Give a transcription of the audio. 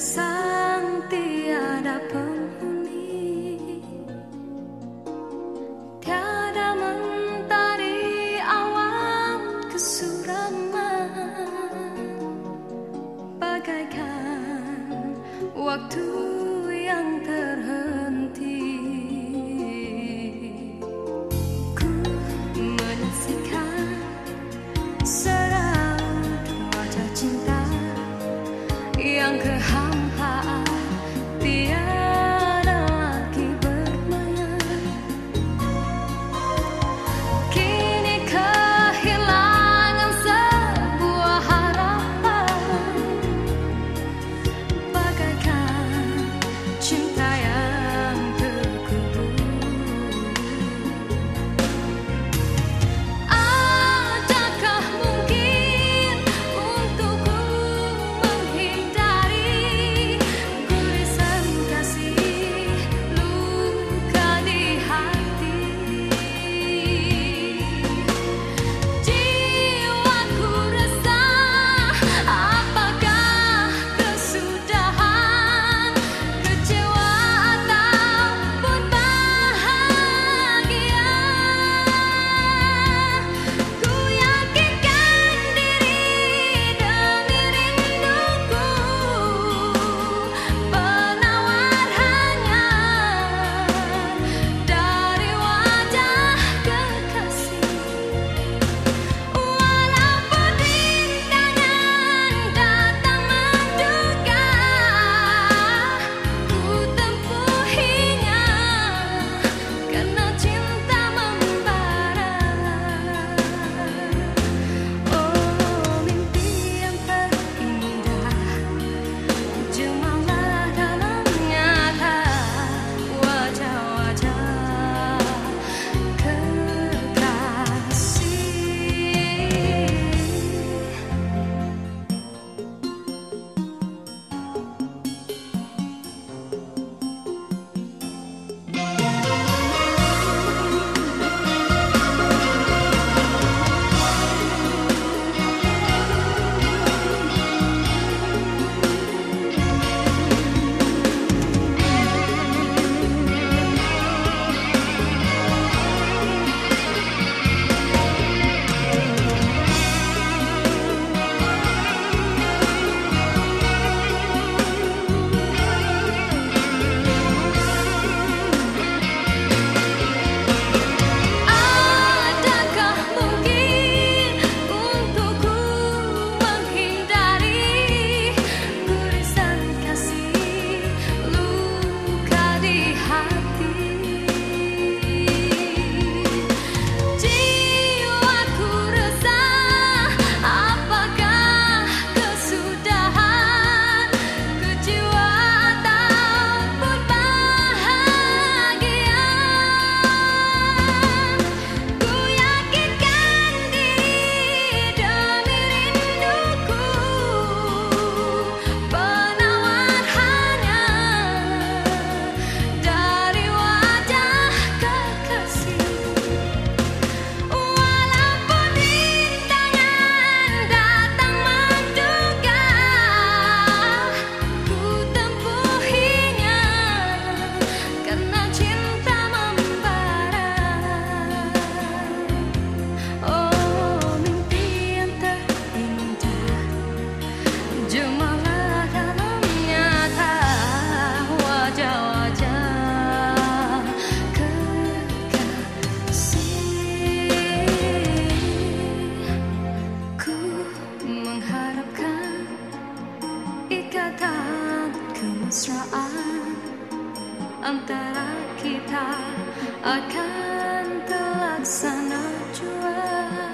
Santi tiada penghuni. Tiada mentari awan kesuraman Bagaikan waktu yang terhenti. Kemesraan antara kita akan terlaksana jua.